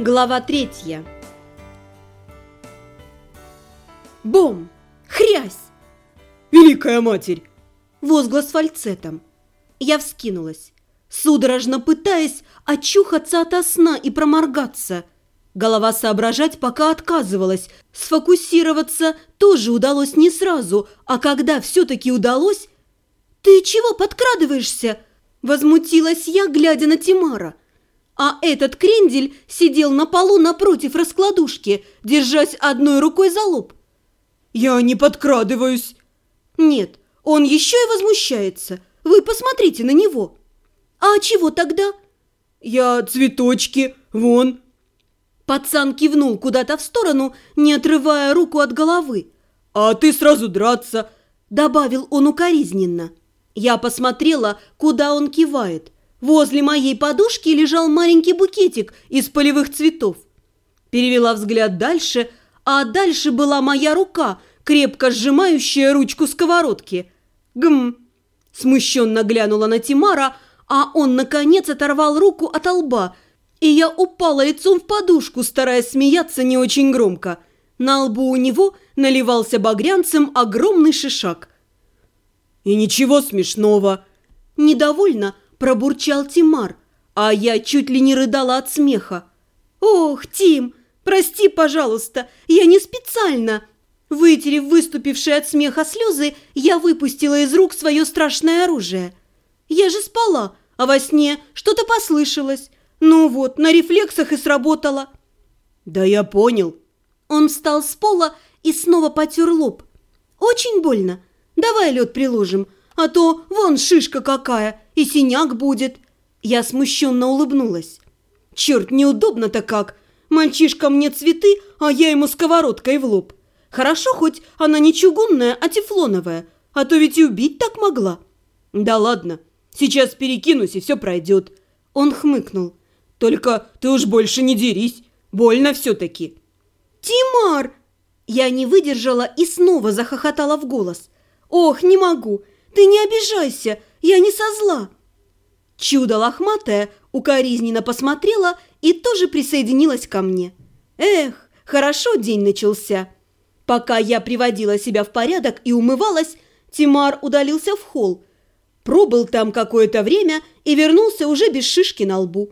Глава третья. Бом! Хрясь! Великая матерь! Возглас фальцетом. Я вскинулась, судорожно пытаясь очухаться ото сна и проморгаться. Голова соображать пока отказывалась. Сфокусироваться тоже удалось не сразу, а когда все-таки удалось... «Ты чего подкрадываешься?» Возмутилась я, глядя на Тимара. А этот крендель сидел на полу напротив раскладушки, держась одной рукой за лоб. «Я не подкрадываюсь!» «Нет, он еще и возмущается. Вы посмотрите на него!» «А чего тогда?» «Я цветочки, вон!» Пацан кивнул куда-то в сторону, не отрывая руку от головы. «А ты сразу драться!» Добавил он укоризненно. Я посмотрела, куда он кивает. Возле моей подушки лежал маленький букетик из полевых цветов. Перевела взгляд дальше, а дальше была моя рука, крепко сжимающая ручку сковородки. Гм! Смущенно глянула на Тимара, а он, наконец, оторвал руку от лба, и я упала лицом в подушку, стараясь смеяться не очень громко. На лбу у него наливался багрянцем огромный шишак. «И ничего смешного!» Недовольно пробурчал Тимар, а я чуть ли не рыдала от смеха. «Ох, Тим, прости, пожалуйста, я не специально!» Вытерев выступившие от смеха слезы, я выпустила из рук свое страшное оружие. Я же спала, а во сне что-то послышалось. Ну вот, на рефлексах и сработало. Да я понял. Он встал с пола и снова потер лоб. Очень больно. Давай лед приложим, а то вон шишка какая, и синяк будет. Я смущенно улыбнулась. Черт, неудобно-то как. Мальчишка мне цветы, а я ему сковородкой в лоб. Хорошо, хоть она не чугунная, а тефлоновая, а то ведь и убить так могла. Да ладно, сейчас перекинусь, и все пройдет. Он хмыкнул. Только ты уж больше не дерись, больно все-таки. Тимар! Я не выдержала и снова захохотала в голос. Ох, не могу, ты не обижайся, я не со зла. Чудо лохматое укоризненно посмотрела и тоже присоединилась ко мне. Эх, хорошо день начался. Пока я приводила себя в порядок и умывалась, Тимар удалился в холл. Пробыл там какое-то время и вернулся уже без шишки на лбу.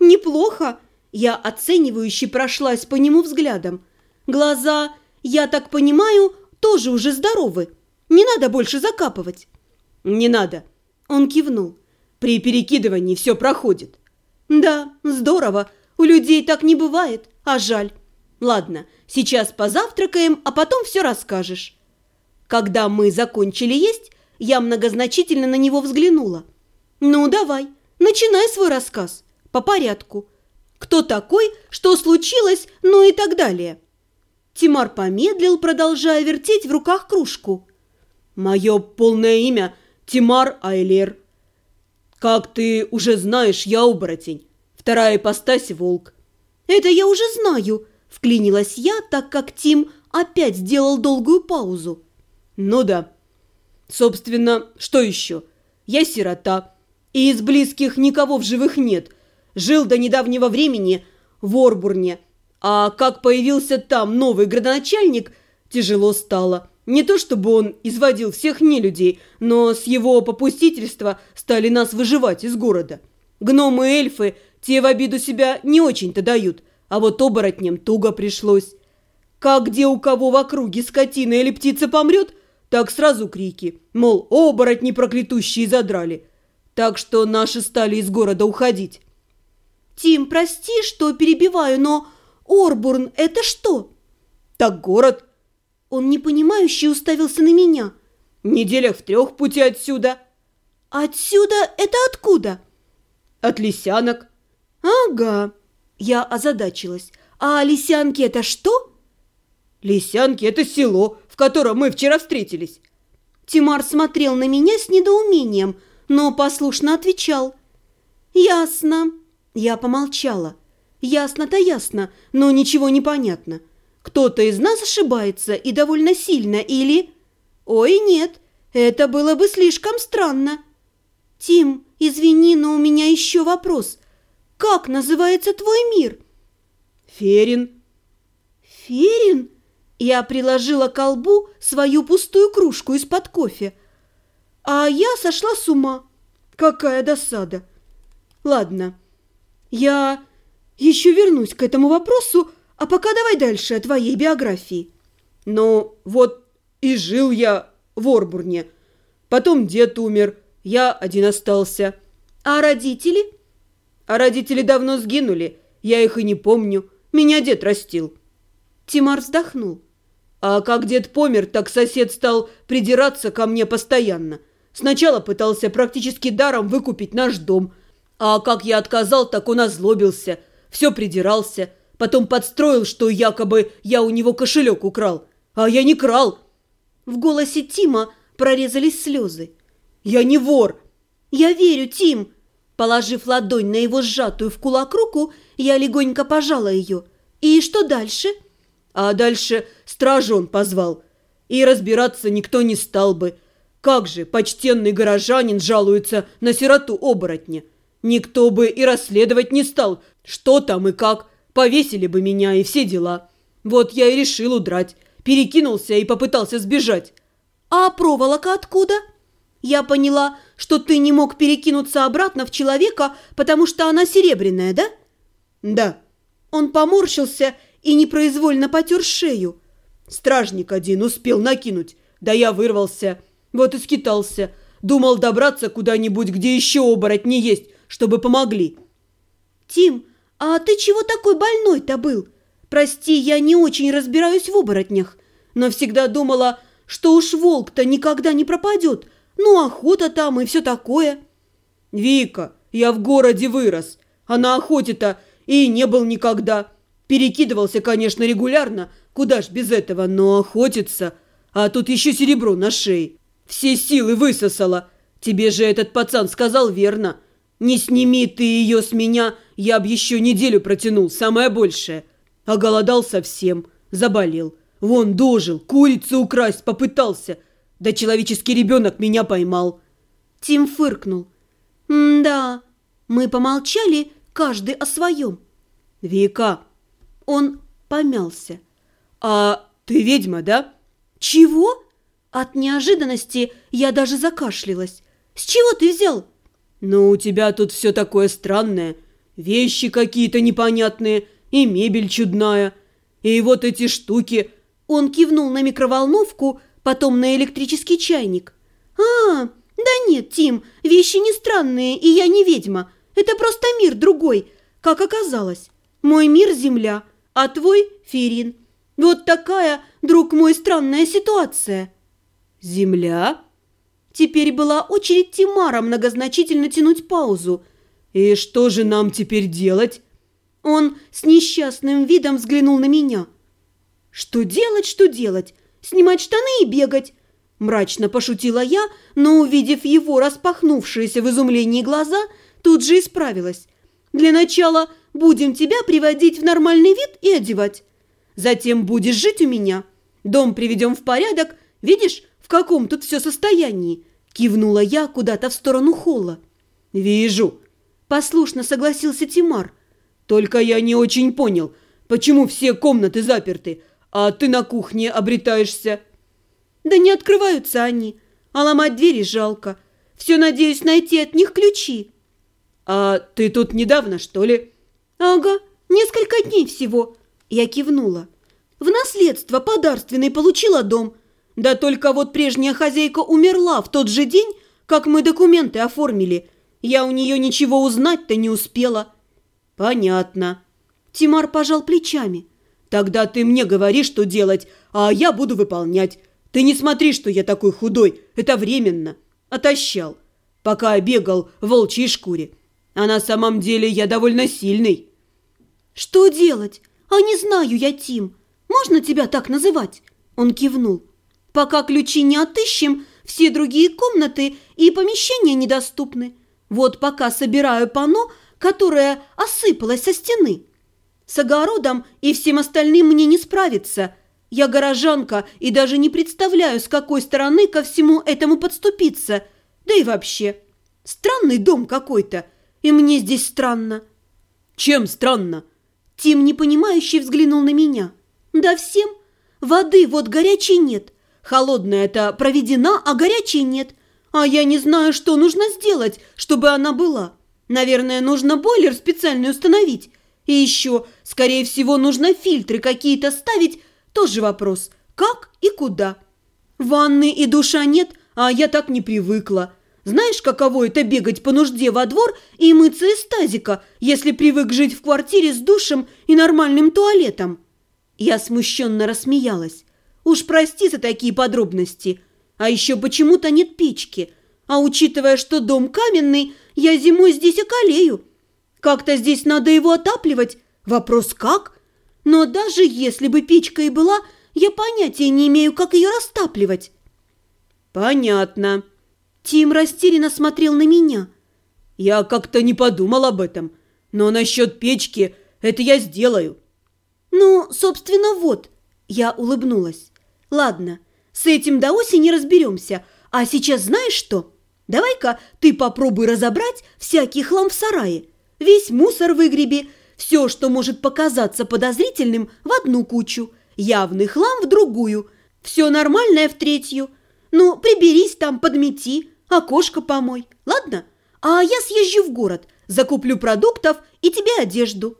«Неплохо!» Я оценивающе прошлась по нему взглядом. Глаза, я так понимаю, тоже уже здоровы. Не надо больше закапывать. Не надо. Он кивнул. При перекидывании все проходит. Да, здорово. У людей так не бывает, а жаль. Ладно, сейчас позавтракаем, а потом все расскажешь. Когда мы закончили есть, я многозначительно на него взглянула. Ну, давай, начинай свой рассказ. По порядку. Кто такой, что случилось, ну и так далее. Тимар помедлил, продолжая вертеть в руках кружку. «Мое полное имя Тимар Айлер. Как ты уже знаешь, я оборотень. Вторая ипостась – волк». «Это я уже знаю», – вклинилась я, так как Тим опять сделал долгую паузу. «Ну да. Собственно, что еще? Я сирота, и из близких никого в живых нет. Жил до недавнего времени в Орбурне, а как появился там новый градоначальник, тяжело стало». Не то чтобы он изводил всех нелюдей, но с его попустительства стали нас выживать из города. Гномы и эльфы, те в обиду себя не очень-то дают, а вот оборотням туго пришлось. Как где у кого в округе скотина или птица помрет, так сразу крики, мол, оборотни проклятущие задрали. Так что наши стали из города уходить. «Тим, прости, что перебиваю, но Орбурн – это что?» «Так город, он непонимающе уставился на меня. «Неделях в трех пути отсюда». «Отсюда это откуда?» «От лисянок». «Ага». Я озадачилась. «А лисянки это что?» «Лисянки – это село, в котором мы вчера встретились». Тимар смотрел на меня с недоумением, но послушно отвечал. «Ясно». Я помолчала. «Ясно-то ясно, но ничего не понятно. Кто-то из нас ошибается и довольно сильно, или... Ой, нет, это было бы слишком странно. Тим, извини, но у меня еще вопрос. Как называется твой мир? Ферин. Ферин? Я приложила к колбу свою пустую кружку из-под кофе. А я сошла с ума. Какая досада. Ладно, я еще вернусь к этому вопросу, а пока давай дальше о твоей биографии. Ну, вот и жил я в Орбурне. Потом дед умер, я один остался. А родители? А родители давно сгинули, я их и не помню. Меня дед растил. Тимар вздохнул. А как дед помер, так сосед стал придираться ко мне постоянно. Сначала пытался практически даром выкупить наш дом. А как я отказал, так он озлобился. Все придирался. Потом подстроил, что якобы я у него кошелек украл. А я не крал. В голосе Тима прорезались слезы. «Я не вор!» «Я верю, Тим!» Положив ладонь на его сжатую в кулак руку, я легонько пожала ее. «И что дальше?» А дальше стражу он позвал. И разбираться никто не стал бы. Как же почтенный горожанин жалуется на сироту-оборотня? Никто бы и расследовать не стал, что там и как. Повесили бы меня и все дела. Вот я и решил удрать. Перекинулся и попытался сбежать. А проволока откуда? Я поняла, что ты не мог перекинуться обратно в человека, потому что она серебряная, да? Да. Он поморщился и непроизвольно потер шею. Стражник один успел накинуть, да я вырвался. Вот и скитался. Думал добраться куда-нибудь, где еще оборотни есть, чтобы помогли. Тим, а ты чего такой больной-то был? Прости, я не очень разбираюсь в оборотнях, но всегда думала, что уж волк-то никогда не пропадет. Ну, охота там и все такое. Вика, я в городе вырос, а на охоте-то и не был никогда. Перекидывался, конечно, регулярно, куда ж без этого, но охотиться. А тут еще серебро на шее. Все силы высосала. Тебе же этот пацан сказал верно. Не сними ты ее с меня, я б еще неделю протянул, самое большее. А голодал совсем, заболел. Вон дожил, курицу украсть попытался. Да человеческий ребенок меня поймал. Тим фыркнул. «Да, мы помолчали, каждый о своем». «Вика, он помялся. «А ты ведьма, да?» «Чего?» От неожиданности я даже закашлялась. «С чего ты взял?» «Ну, у тебя тут все такое странное. Вещи какие-то непонятные, и мебель чудная. И вот эти штуки...» Он кивнул на микроволновку, потом на электрический чайник. «А, да нет, Тим, вещи не странные, и я не ведьма. Это просто мир другой, как оказалось. Мой мир – земля, а твой – Ферин. Вот такая, друг мой, странная ситуация». «Земля?» Теперь была очередь Тимара многозначительно тянуть паузу. «И что же нам теперь делать?» Он с несчастным видом взглянул на меня. «Что делать, что делать? Снимать штаны и бегать?» Мрачно пошутила я, но, увидев его распахнувшиеся в изумлении глаза, тут же исправилась. «Для начала Будем тебя приводить в нормальный вид и одевать. Затем будешь жить у меня. Дом приведем в порядок. Видишь, в каком тут все состоянии?» Кивнула я куда-то в сторону холла. «Вижу», – послушно согласился Тимар. «Только я не очень понял, почему все комнаты заперты, а ты на кухне обретаешься?» «Да не открываются они, а ломать двери жалко. Все надеюсь найти от них ключи». «А ты тут недавно, что ли?» «Ага, несколько дней всего», – я кивнула. «В наследство подарственный получила дом. Да только вот прежняя хозяйка умерла в тот же день, как мы документы оформили. Я у нее ничего узнать-то не успела». «Понятно». Тимар пожал плечами. «Тогда ты мне говори, что делать, а я буду выполнять. Ты не смотри, что я такой худой, это временно. Отощал, пока бегал в волчьей шкуре. А на самом деле я довольно сильный». «Что делать? А не знаю я, Тим. Можно тебя так называть?» Он кивнул. «Пока ключи не отыщем, все другие комнаты и помещения недоступны. Вот пока собираю панно, которое осыпалось со стены. С огородом и всем остальным мне не справиться. Я горожанка и даже не представляю, с какой стороны ко всему этому подступиться. Да и вообще, странный дом какой-то, и мне здесь странно». «Чем странно?» Тим, непонимающе, взглянул на меня. «Да всем. Воды вот горячей нет. Холодная-то проведена, а горячей нет. А я не знаю, что нужно сделать, чтобы она была. Наверное, нужно бойлер специальный установить. И еще, скорее всего, нужно фильтры какие-то ставить. Тоже вопрос, как и куда. Ванны и душа нет, а я так не привыкла. Знаешь, каково это бегать по нужде во двор и мыться из тазика, если привык жить в квартире с душем и нормальным туалетом?» Я смущенно рассмеялась. «Уж прости за такие подробности. А еще почему-то нет печки. А учитывая, что дом каменный, я зимой здесь околею. Как-то здесь надо его отапливать. Вопрос как? Но даже если бы печка и была, я понятия не имею, как ее растапливать». «Понятно», Тим растерянно смотрел на меня. «Я как-то не подумал об этом, но насчет печки это я сделаю». «Ну, собственно, вот», – я улыбнулась. «Ладно, с этим до осени разберемся, а сейчас знаешь что? Давай-ка ты попробуй разобрать всякий хлам в сарае, весь мусор выгреби, все, что может показаться подозрительным, в одну кучу, явный хлам в другую, все нормальное в третью. Ну, приберись там, подмети, окошко помой, ладно? А я съезжу в город, закуплю продуктов и тебе одежду».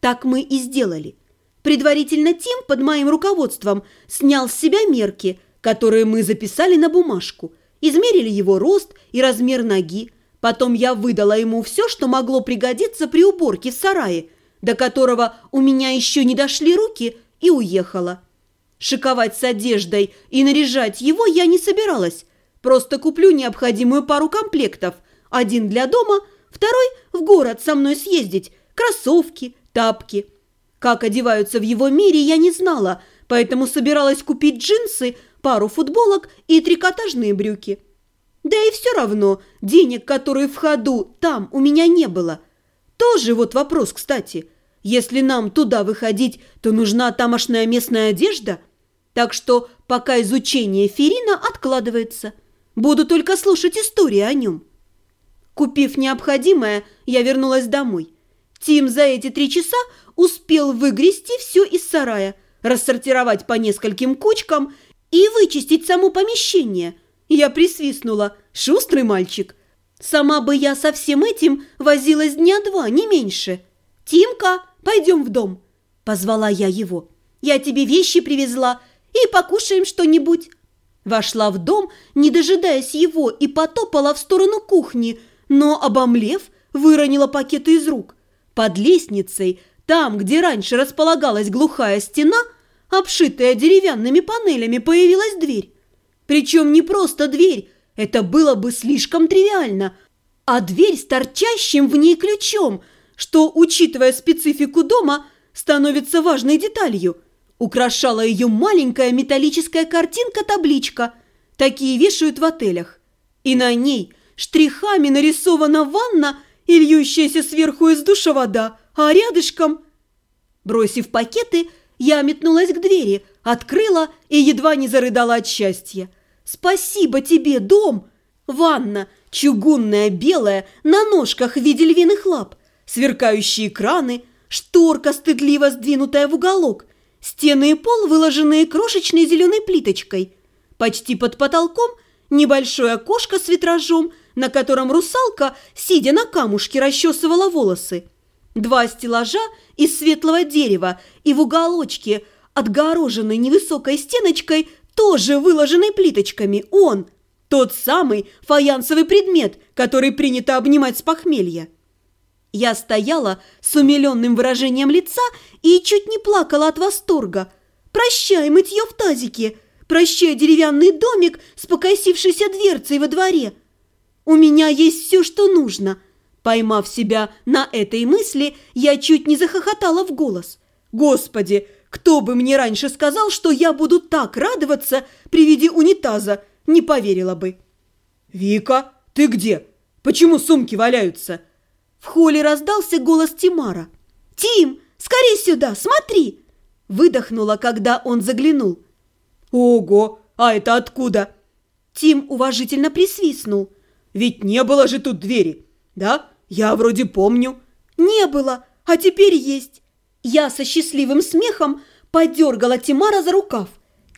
Так мы и сделали. Предварительно Тим под моим руководством снял с себя мерки, которые мы записали на бумажку, измерили его рост и размер ноги. Потом я выдала ему все, что могло пригодиться при уборке в сарае, до которого у меня еще не дошли руки, и уехала. Шиковать с одеждой и наряжать его я не собиралась, Просто куплю необходимую пару комплектов. Один для дома, второй в город со мной съездить. Кроссовки, тапки. Как одеваются в его мире, я не знала, поэтому собиралась купить джинсы, пару футболок и трикотажные брюки. Да и все равно денег, которые в ходу, там у меня не было. Тоже вот вопрос, кстати. Если нам туда выходить, то нужна тамошная местная одежда. Так что пока изучение Ферина откладывается – Буду только слушать истории о нем. Купив необходимое, я вернулась домой. Тим за эти три часа успел выгрести все из сарая, рассортировать по нескольким кучкам и вычистить само помещение. Я присвистнула. Шустрый мальчик. Сама бы я со всем этим возилась дня два, не меньше. «Тимка, пойдем в дом», – позвала я его. «Я тебе вещи привезла и покушаем что-нибудь». Вошла в дом, не дожидаясь его, и потопала в сторону кухни, но, обомлев, выронила пакеты из рук. Под лестницей, там, где раньше располагалась глухая стена, обшитая деревянными панелями, появилась дверь. Причем не просто дверь, это было бы слишком тривиально, а дверь с торчащим в ней ключом, что, учитывая специфику дома, становится важной деталью – Украшала ее маленькая металлическая картинка-табличка. Такие вешают в отелях. И на ней штрихами нарисована ванна и льющаяся сверху из душа вода, а рядышком... Бросив пакеты, я метнулась к двери, открыла и едва не зарыдала от счастья. «Спасибо тебе, дом!» Ванна, чугунная, белая, на ножках в виде львиных лап, сверкающие краны, шторка, стыдливо сдвинутая в уголок, Стены и пол выложенные крошечной зеленой плиточкой. Почти под потолком небольшое окошко с витражом, на котором русалка, сидя на камушке, расчесывала волосы. Два стеллажа из светлого дерева и в уголочке, отгороженной невысокой стеночкой, тоже выложенной плиточками. Он, тот самый фаянсовый предмет, который принято обнимать с похмелья. Я стояла с умиленным выражением лица и чуть не плакала от восторга. «Прощай, мытье в тазике! Прощай, деревянный домик с покосившейся дверцей во дворе! У меня есть все, что нужно!» Поймав себя на этой мысли, я чуть не захохотала в голос. «Господи, кто бы мне раньше сказал, что я буду так радоваться при виде унитаза, не поверила бы!» «Вика, ты где? Почему сумки валяются?» В холле раздался голос Тимара. «Тим, скорей сюда, смотри!» Выдохнула, когда он заглянул. «Ого, а это откуда?» Тим уважительно присвистнул. «Ведь не было же тут двери, да? Я вроде помню». «Не было, а теперь есть». Я со счастливым смехом подергала Тимара за рукав.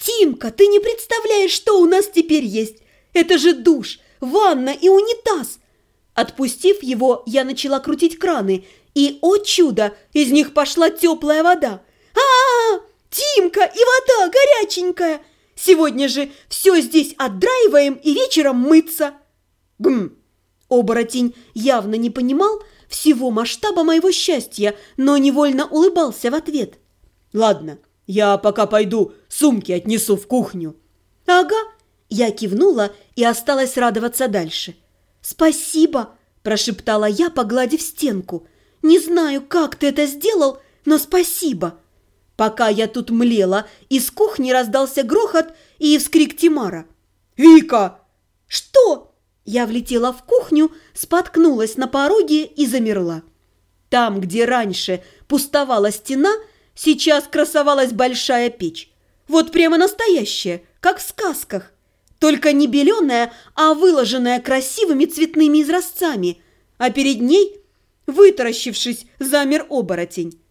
«Тимка, ты не представляешь, что у нас теперь есть! Это же душ, ванна и унитаз!» Отпустив его, я начала крутить краны, и, о чудо, из них пошла теплая вода. а а, -а! Тимка, и вода горяченькая! Сегодня же все здесь отдраиваем и вечером мыться!» Гм! Оборотень явно не понимал всего масштаба моего счастья, но невольно улыбался в ответ. «Ладно, я пока пойду сумки отнесу в кухню». «Ага», я кивнула и осталась радоваться дальше. «Спасибо!» – прошептала я, погладив стенку. «Не знаю, как ты это сделал, но спасибо!» Пока я тут млела, из кухни раздался грохот и вскрик Тимара. «Вика!» «Что?» Я влетела в кухню, споткнулась на пороге и замерла. Там, где раньше пустовала стена, сейчас красовалась большая печь. Вот прямо настоящая, как в сказках. Только не беленая, а выложенная красивыми цветными изразцами. А перед ней, вытаращившись, замер оборотень.